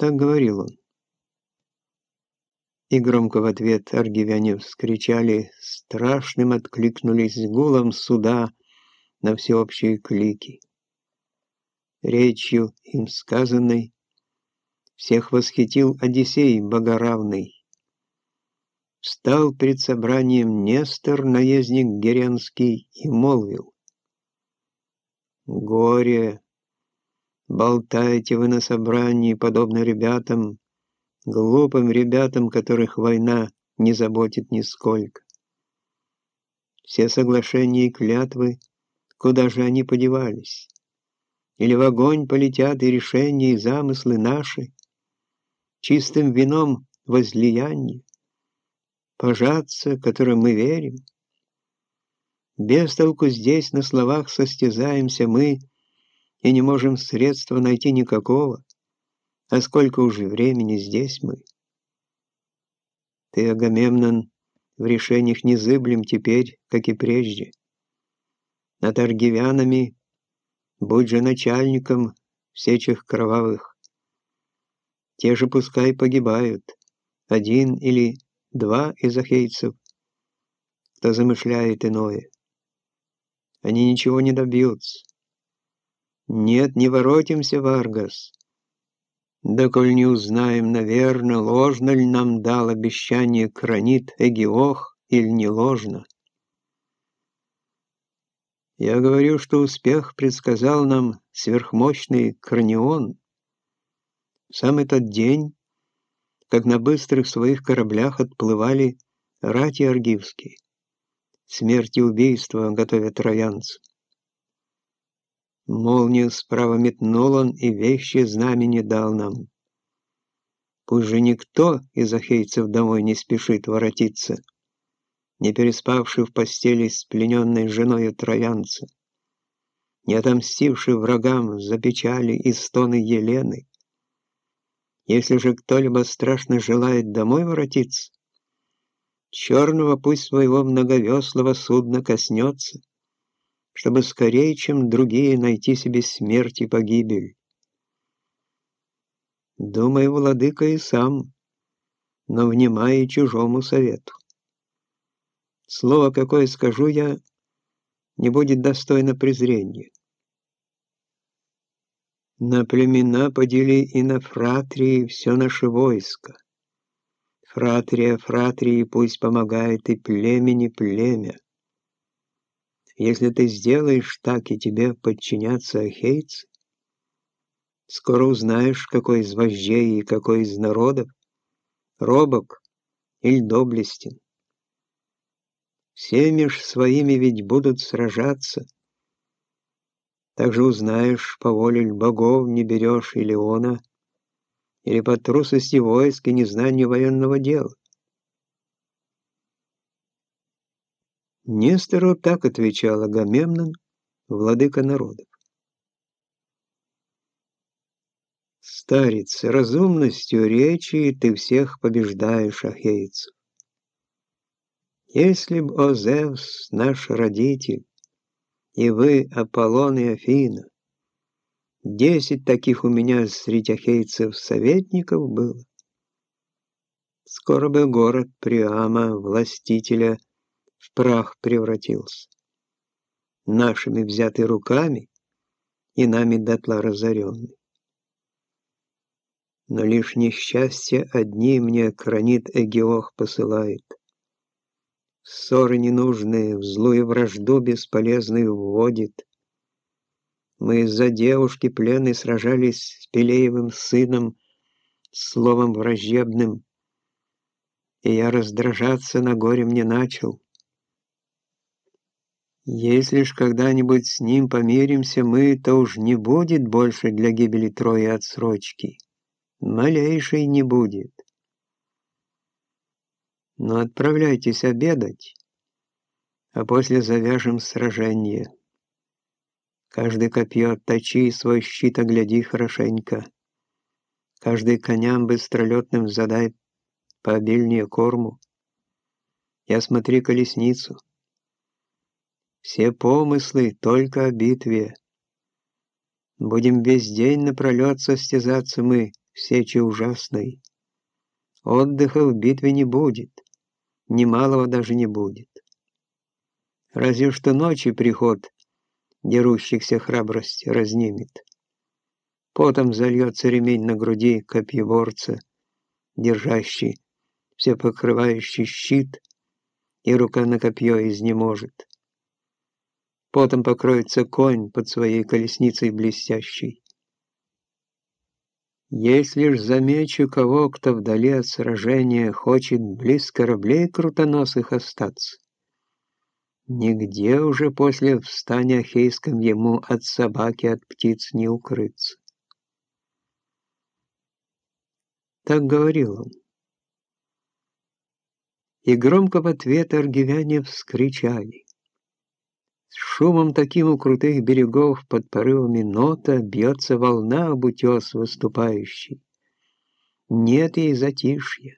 Так говорил он. И громко в ответ аргивяне вскричали, страшным откликнулись гулом суда на всеобщие клики. Речью им сказанной всех восхитил Одиссей богоравный. Встал пред собранием Нестор, наездник Геренский, и молвил. «Горе! Болтаете вы на собрании, подобно ребятам, глупым ребятам, которых война не заботит нисколько. Все соглашения и клятвы, куда же они подевались? Или в огонь полетят и решения, и замыслы наши? Чистым вином возлияние? пожаться, которым мы верим. Без толку здесь на словах состязаемся мы и не можем средства найти никакого, а сколько уже времени здесь мы. Ты, Агамемнон, в решениях не зыблем теперь, как и прежде. Над аргивянами будь же начальником в сечах кровавых. Те же пускай погибают, один или два из ахейцев, кто замышляет иное. Они ничего не добьются. Нет, не воротимся, Варгас. Да коль не узнаем, наверное, ложно ли нам дал обещание Кранит Эгиох или не ложно. Я говорю, что успех предсказал нам сверхмощный Кранион. В самый тот день, как на быстрых своих кораблях отплывали рати аргивские. Смерть и убийство готовят троянцы. Молнию справа метнул он и вещи знамени дал нам. Пусть же никто из ахейцев домой не спешит воротиться, не переспавший в постели с плененной женою троянца, не отомстивший врагам за печали и стоны Елены, если же кто-либо страшно желает домой воротиться, черного пусть своего многовеслого судна коснется, чтобы скорее, чем другие, найти себе смерть и погибель. Думай, владыка, и сам, но внимай чужому совету. Слово, какое скажу я, не будет достойно презрения. На племена подели и на фратрии все наше войско. Фратрия фратрии пусть помогает и племени племя. Если ты сделаешь так, и тебе подчинятся ахейцы, скоро узнаешь, какой из вождей и какой из народов, робок или доблестен. Все меж своими ведь будут сражаться — также узнаешь, по воле богов не берешь или она, или по трусости войск и незнанию военного дела. Нестору так отвечал Агамемнон, владыка народов. Старец, разумностью речи ты всех побеждаешь, ахейцев. Если б, о Зевс, наш родитель, и вы, Аполлон и Афина. Десять таких у меня среди ахейцев советников было. Скоро бы город Приама, властителя, в прах превратился. Нашими взятый руками и нами дотла разоренный. Но лишь несчастье одни мне кранит Эгиох посылает. Ссоры ненужные, в злую вражду бесполезную вводит. Мы из-за девушки пленной сражались с Пелеевым сыном, словом враждебным, и я раздражаться на горе мне начал. Если ж когда-нибудь с ним помиримся мы, то уж не будет больше для гибели Трои отсрочки. Малейшей не будет. Но отправляйтесь обедать, а после завяжем сражение. Каждый копье отточи и свой щит огляди хорошенько. Каждый коням быстролетным задай пообильнее корму. Я смотри колесницу. Все помыслы только о битве. Будем весь день напролет состязаться мы, в сече ужасной. Отдыха в битве не будет, немалого даже не будет. Разве что ночи приход дерущихся храбрость разнимет. Потом зальется ремень на груди копьеборца, держащий, все покрывающий щит, и рука на копье изнеможет. Потом покроется конь под своей колесницей блестящей. Если ж замечу кого, кто вдали от сражения хочет близ кораблей крутоносых остаться, нигде уже после встания Ахейском ему от собаки, от птиц не укрыться. Так говорил он. И громко в ответ аргивяне вскричали. Шумом таким у крутых берегов под порывами нота бьется волна об утес выступающий. Нет ей затишья.